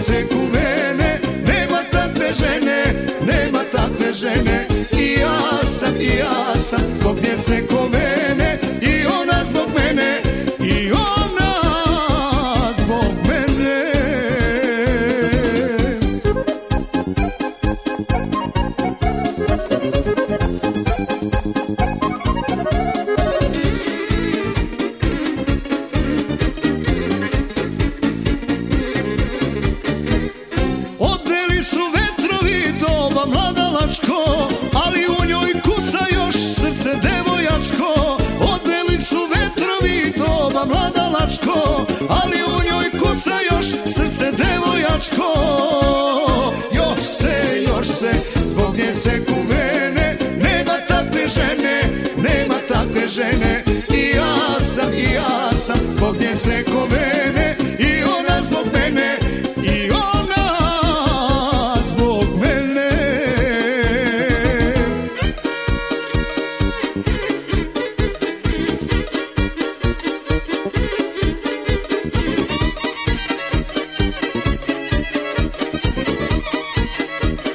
se kuvene Nema takve žene, nema takve žene. I ja sam, i ja sam zbog nje se kovene mladalačko Ali u njoj kuca još srce devojačko. Odveli su vetrovi doba mladalačko Ali u njoj kuca još srce devojačko. Još se, još se, zbog nje se kuvene Nema takve žene, nema takve žene. I ja sam, i ja sam, zbog nje se kovene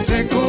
seco.